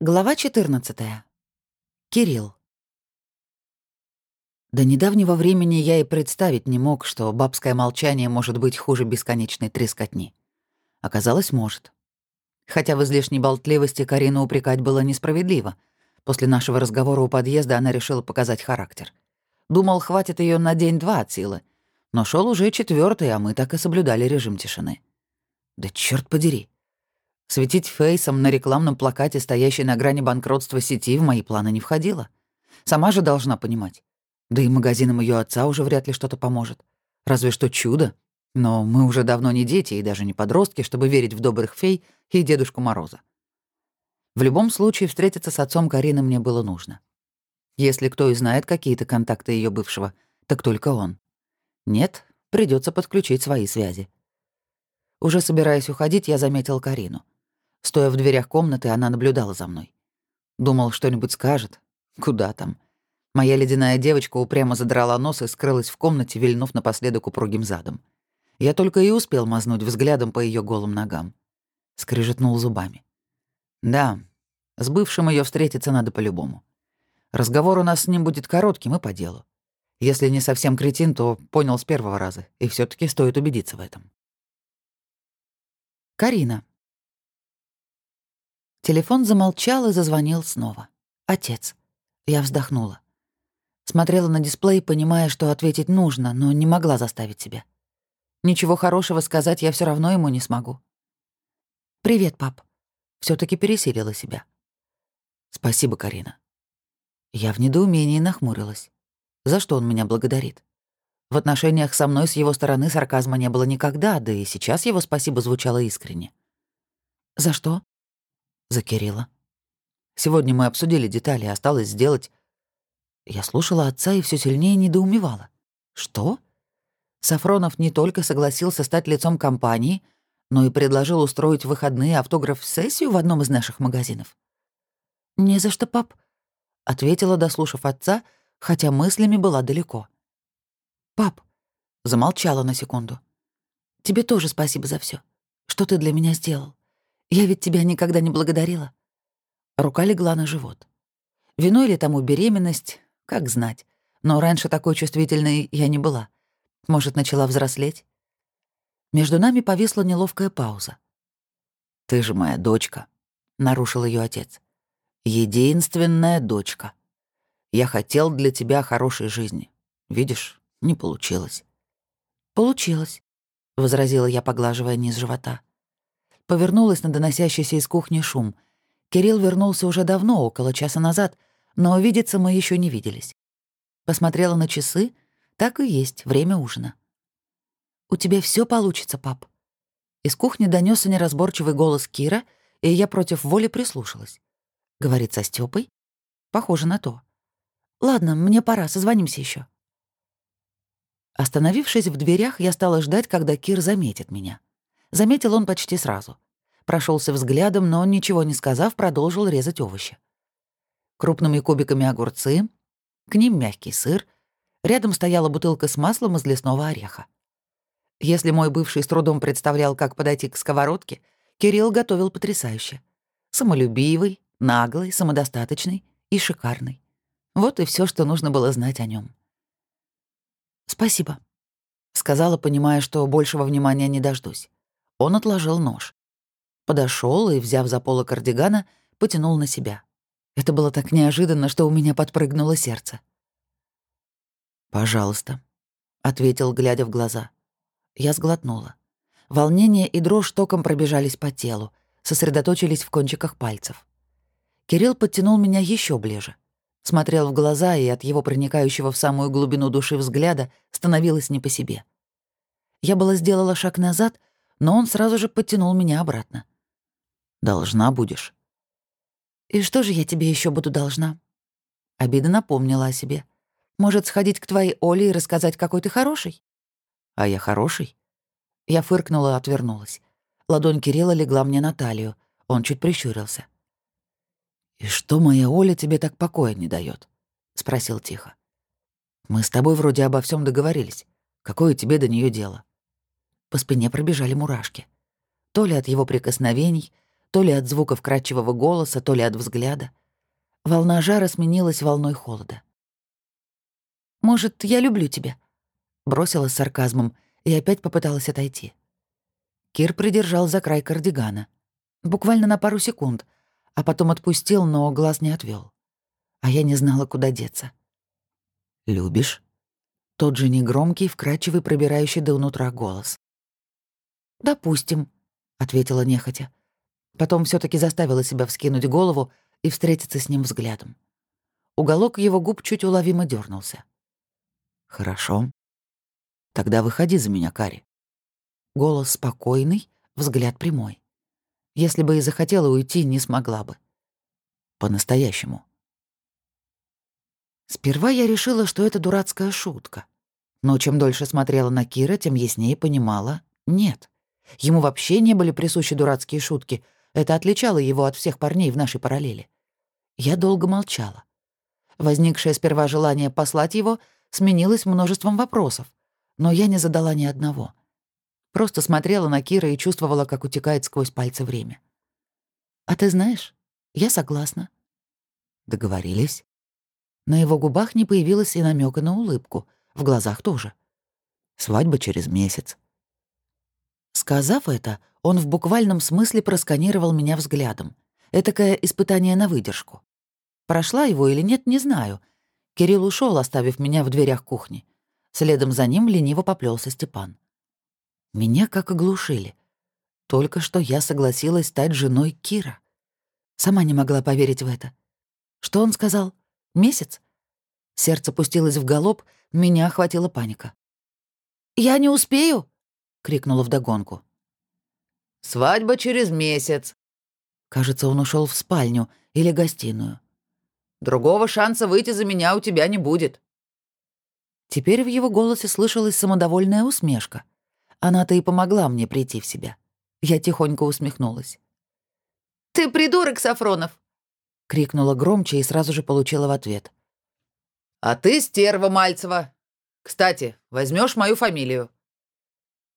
Глава 14. Кирилл. До недавнего времени я и представить не мог, что бабское молчание может быть хуже бесконечной трескотни. Оказалось, может. Хотя в излишней болтливости Карину упрекать было несправедливо. После нашего разговора у подъезда она решила показать характер. Думал, хватит ее на день-два от силы. Но шел уже четвертый, а мы так и соблюдали режим тишины. Да черт подери. Светить фейсом на рекламном плакате, стоящей на грани банкротства сети, в мои планы не входило. Сама же должна понимать. Да и магазинам ее отца уже вряд ли что-то поможет. Разве что чудо. Но мы уже давно не дети и даже не подростки, чтобы верить в добрых фей и Дедушку Мороза. В любом случае, встретиться с отцом Карины мне было нужно. Если кто и знает какие-то контакты ее бывшего, так только он. Нет, придется подключить свои связи. Уже собираясь уходить, я заметил Карину. Стоя в дверях комнаты, она наблюдала за мной. Думал, что-нибудь скажет. Куда там? Моя ледяная девочка упрямо задрала нос и скрылась в комнате, вильнув напоследок упругим задом. Я только и успел мазнуть взглядом по ее голым ногам. Скрежетнул зубами. Да, с бывшим ее встретиться надо по-любому. Разговор у нас с ним будет коротким и по делу. Если не совсем кретин, то понял с первого раза, и все таки стоит убедиться в этом. Карина. Телефон замолчал и зазвонил снова. Отец. Я вздохнула. Смотрела на дисплей, понимая, что ответить нужно, но не могла заставить себя. Ничего хорошего сказать я все равно ему не смогу. «Привет, пап». все таки пересилила себя. «Спасибо, Карина». Я в недоумении нахмурилась. За что он меня благодарит? В отношениях со мной с его стороны сарказма не было никогда, да и сейчас его спасибо звучало искренне. «За что?» За Кирилла. Сегодня мы обсудили детали, осталось сделать... Я слушала отца и все сильнее недоумевала. Что? Сафронов не только согласился стать лицом компании, но и предложил устроить выходные автограф-сессию в одном из наших магазинов. «Не за что, пап», — ответила, дослушав отца, хотя мыслями была далеко. «Пап», — замолчала на секунду, — «тебе тоже спасибо за все, что ты для меня сделал. Я ведь тебя никогда не благодарила». Рука легла на живот. Виной ли тому беременность, как знать. Но раньше такой чувствительной я не была. Может, начала взрослеть? Между нами повисла неловкая пауза. «Ты же моя дочка», — нарушил ее отец. «Единственная дочка. Я хотел для тебя хорошей жизни. Видишь, не получилось». «Получилось», — возразила я, поглаживая низ живота. Повернулась на доносящийся из кухни шум. Кирилл вернулся уже давно, около часа назад, но видеться мы еще не виделись. Посмотрела на часы. Так и есть, время ужина. «У тебя все получится, пап». Из кухни донесся неразборчивый голос Кира, и я против воли прислушалась. Говорит со Стёпой? Похоже на то. «Ладно, мне пора, созвонимся еще. Остановившись в дверях, я стала ждать, когда Кир заметит меня. Заметил он почти сразу. Прошелся взглядом, но, ничего не сказав, продолжил резать овощи. Крупными кубиками огурцы, к ним мягкий сыр, рядом стояла бутылка с маслом из лесного ореха. Если мой бывший с трудом представлял, как подойти к сковородке, Кирилл готовил потрясающе. Самолюбивый, наглый, самодостаточный и шикарный. Вот и все, что нужно было знать о нем. «Спасибо», — сказала, понимая, что большего внимания не дождусь. Он отложил нож. Подошел и, взяв за поло кардигана, потянул на себя. Это было так неожиданно, что у меня подпрыгнуло сердце. «Пожалуйста», — ответил, глядя в глаза. Я сглотнула. Волнение и дрожь током пробежались по телу, сосредоточились в кончиках пальцев. Кирилл подтянул меня еще ближе. Смотрел в глаза, и от его проникающего в самую глубину души взгляда становилось не по себе. Я была сделала шаг назад, но он сразу же подтянул меня обратно. «Должна будешь». «И что же я тебе еще буду должна?» Обида напомнила о себе. «Может, сходить к твоей Оле и рассказать, какой ты хороший?» «А я хороший?» Я фыркнула и отвернулась. Ладонь Кирилла легла мне на талию. Он чуть прищурился. «И что моя Оля тебе так покоя не дает? спросил тихо. «Мы с тобой вроде обо всем договорились. Какое тебе до нее дело?» По спине пробежали мурашки. То ли от его прикосновений, то ли от звука вкрадчивого голоса, то ли от взгляда. Волна жара сменилась волной холода. «Может, я люблю тебя?» Бросила с сарказмом и опять попыталась отойти. Кир придержал за край кардигана. Буквально на пару секунд, а потом отпустил, но глаз не отвел. А я не знала, куда деться. «Любишь?» Тот же негромкий, вкрадчивый, пробирающий до нутра голос. «Допустим», — ответила нехотя. Потом все таки заставила себя вскинуть голову и встретиться с ним взглядом. Уголок его губ чуть уловимо дернулся. «Хорошо. Тогда выходи за меня, Кари». Голос спокойный, взгляд прямой. Если бы и захотела уйти, не смогла бы. По-настоящему. Сперва я решила, что это дурацкая шутка. Но чем дольше смотрела на Кира, тем яснее понимала — нет. Ему вообще не были присущи дурацкие шутки. Это отличало его от всех парней в нашей параллели. Я долго молчала. Возникшее сперва желание послать его сменилось множеством вопросов, но я не задала ни одного. Просто смотрела на Кира и чувствовала, как утекает сквозь пальцы время. «А ты знаешь, я согласна». Договорились. На его губах не появилось и намека на улыбку, в глазах тоже. Свадьба через месяц. Сказав это, он в буквальном смысле просканировал меня взглядом. Этакое испытание на выдержку. Прошла его или нет, не знаю. Кирилл ушел, оставив меня в дверях кухни. Следом за ним лениво поплелся Степан. Меня как оглушили. Только что я согласилась стать женой Кира. Сама не могла поверить в это. Что он сказал? Месяц? Сердце пустилось в галоп, меня охватила паника. «Я не успею!» — крикнула вдогонку. «Свадьба через месяц!» Кажется, он ушел в спальню или гостиную. «Другого шанса выйти за меня у тебя не будет». Теперь в его голосе слышалась самодовольная усмешка. Она-то и помогла мне прийти в себя. Я тихонько усмехнулась. «Ты придурок, Сафронов!» — крикнула громче и сразу же получила в ответ. «А ты стерва Мальцева. Кстати, возьмешь мою фамилию».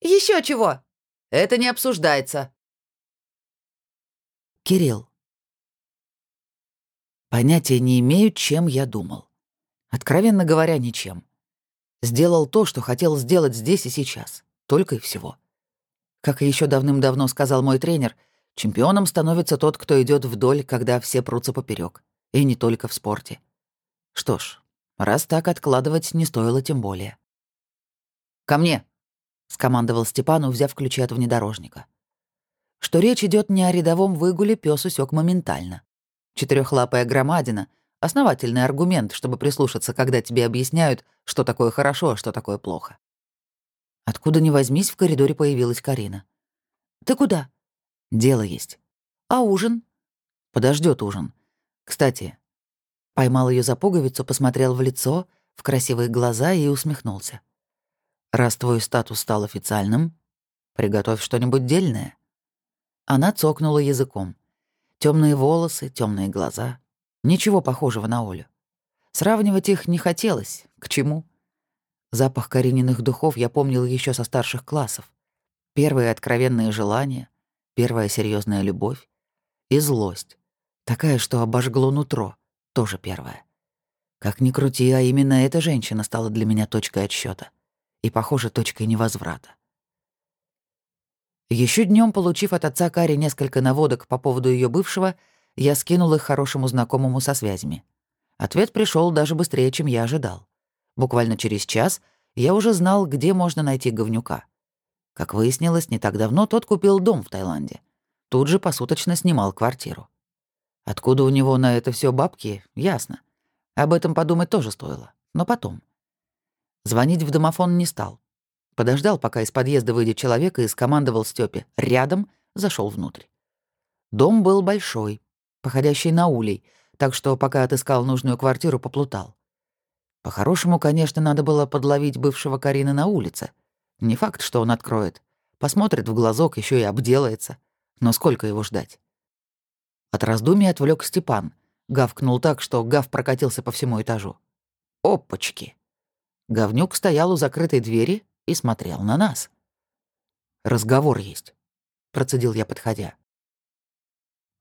Еще чего?» «Это не обсуждается». Кирилл. Понятия не имею, чем я думал. Откровенно говоря, ничем. Сделал то, что хотел сделать здесь и сейчас. Только и всего. Как еще давным-давно сказал мой тренер — Чемпионом становится тот, кто идет вдоль, когда все прутся поперек, И не только в спорте. Что ж, раз так откладывать не стоило тем более. «Ко мне!» — скомандовал Степану, взяв ключи от внедорожника. Что речь идет не о рядовом выгуле, пес усек моментально. Четырехлапая громадина — основательный аргумент, чтобы прислушаться, когда тебе объясняют, что такое хорошо, а что такое плохо. Откуда ни возьмись, в коридоре появилась Карина. «Ты куда?» Дело есть. А ужин? Подождет ужин. Кстати, поймал ее за пуговицу, посмотрел в лицо, в красивые глаза и усмехнулся. Раз твой статус стал официальным, приготовь что-нибудь дельное. Она цокнула языком. Темные волосы, темные глаза. Ничего похожего на Олю. Сравнивать их не хотелось. К чему? Запах Карининых духов я помнил еще со старших классов. Первые откровенные желания — Первая серьезная любовь и злость. Такая, что обожгло нутро. Тоже первая. Как ни крути, а именно эта женщина стала для меня точкой отсчета И, похоже, точкой невозврата. Еще днем, получив от отца Кари несколько наводок по поводу ее бывшего, я скинул их хорошему знакомому со связями. Ответ пришел даже быстрее, чем я ожидал. Буквально через час я уже знал, где можно найти говнюка — как выяснилось, не так давно тот купил дом в Таиланде. Тут же посуточно снимал квартиру. Откуда у него на это все бабки, ясно. Об этом подумать тоже стоило, но потом. Звонить в домофон не стал. Подождал, пока из подъезда выйдет человек и скомандовал Стёпе «рядом», зашел внутрь. Дом был большой, походящий на улей, так что пока отыскал нужную квартиру, поплутал. По-хорошему, конечно, надо было подловить бывшего Карины на улице — не факт, что он откроет. Посмотрит в глазок, еще и обделается. Но сколько его ждать? От раздумий отвлек Степан. Гавкнул так, что гав прокатился по всему этажу. Опачки! Говнюк стоял у закрытой двери и смотрел на нас. «Разговор есть», — процедил я, подходя.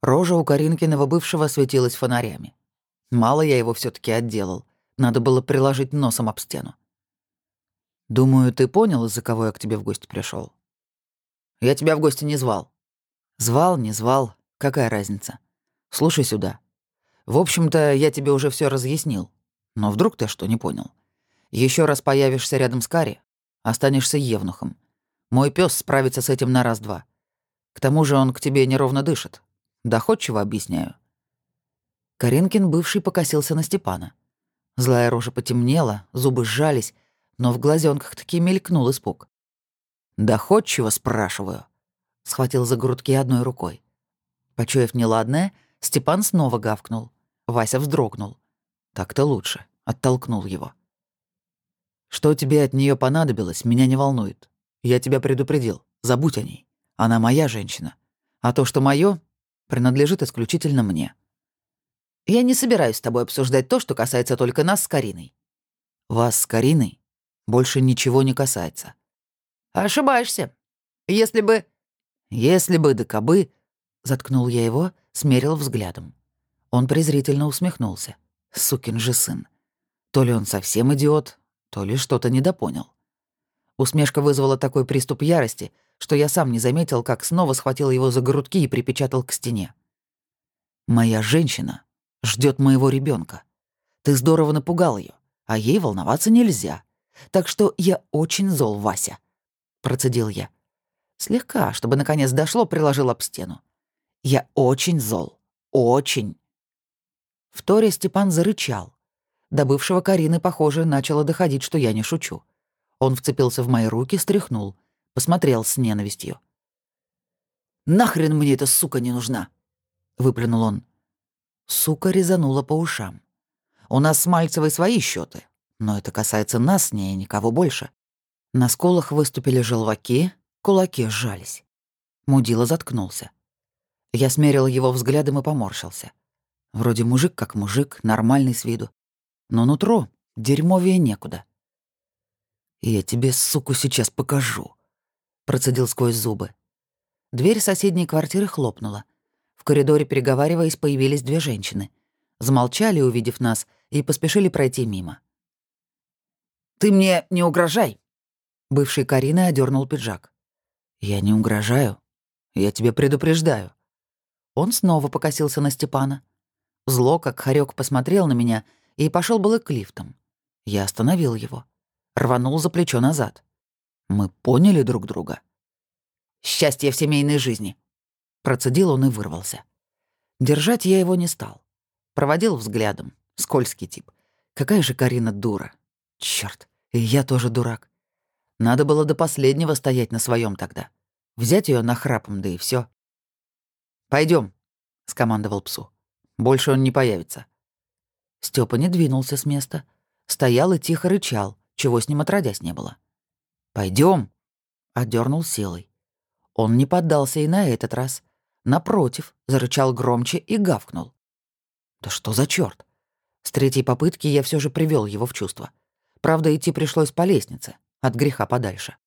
Рожа у Каринкиного бывшего светилась фонарями. Мало я его все таки отделал. Надо было приложить носом об стену. «Думаю, ты понял, из-за кого я к тебе в гости пришел. «Я тебя в гости не звал». «Звал, не звал. Какая разница? Слушай сюда. В общем-то, я тебе уже все разъяснил. Но вдруг ты что не понял? Еще раз появишься рядом с Кари, останешься евнухом. Мой пес справится с этим на раз-два. К тому же он к тебе неровно дышит. Доходчиво объясняю. Каринкин бывший покосился на Степана. Злая рожа потемнела, зубы сжались, но в глазенках таки мелькнул испуг. «Доходчиво, спрашиваю», — схватил за грудки одной рукой. Почуяв неладное, Степан снова гавкнул. Вася вздрогнул. Так-то лучше. Оттолкнул его. «Что тебе от нее понадобилось, меня не волнует. Я тебя предупредил. Забудь о ней. Она моя женщина. А то, что мое, принадлежит исключительно мне. Я не собираюсь с тобой обсуждать то, что касается только нас с Кариной. Вас с Кариной больше ничего не касается. Ошибаешься. Если бы... Если бы да кобы... Заткнул я его, смерил взглядом. Он презрительно усмехнулся. Сукин же сын. То ли он совсем идиот, то ли что-то недопонял. Усмешка вызвала такой приступ ярости, что я сам не заметил, как снова схватил его за грудки и припечатал к стене. «Моя женщина ждет моего ребенка. Ты здорово напугал ее, а ей волноваться нельзя. Так что я очень зол, Вася», — процедил я. Слегка, чтобы наконец дошло, приложил об стену. «Я очень зол. Очень». В Торе Степан зарычал. До бывшего Карины, похоже, начало доходить, что я не шучу. Он вцепился в мои руки, стряхнул, посмотрел с ненавистью. «Нахрен мне эта сука не нужна!» — выплюнул он. Сука резанула по ушам. «У нас с Мальцевой свои счеты, но это касается нас с ней и никого больше». На сколах выступили желваки, кулаки сжались. Мудила заткнулся. Я смерил его взглядом и поморщился. Вроде мужик как мужик, нормальный с виду. Но нутро дерьмовее некуда. «Я тебе, суку, сейчас покажу», — процедил сквозь зубы. Дверь соседней квартиры хлопнула. В коридоре, переговариваясь, появились две женщины. Замолчали, увидев нас, и поспешили пройти мимо. «Ты мне не угрожай!» Бывший Карина одернул пиджак. «Я не угрожаю. Я тебя предупреждаю». Он снова покосился на Степана. Зло, как хорек, посмотрел на меня и пошел было к лифтам. Я остановил его. Рванул за плечо назад. Мы поняли друг друга. «Счастье в семейной жизни!» Процедил он и вырвался. Держать я его не стал. Проводил взглядом. Скользкий тип. Какая же Карина дура. Черт, и я тоже дурак. Надо было до последнего стоять на своем тогда. Взять ее нахрапом, да и все. Пойдем, скомандовал псу. Больше он не появится. Степа не двинулся с места. Стоял и тихо рычал, чего с ним отродясь не было. Пойдем, одернул силой. Он не поддался и на этот раз. Напротив, зарычал громче и гавкнул. Да что за черт? С третьей попытки я все же привел его в чувство. Правда, идти пришлось по лестнице, от греха подальше.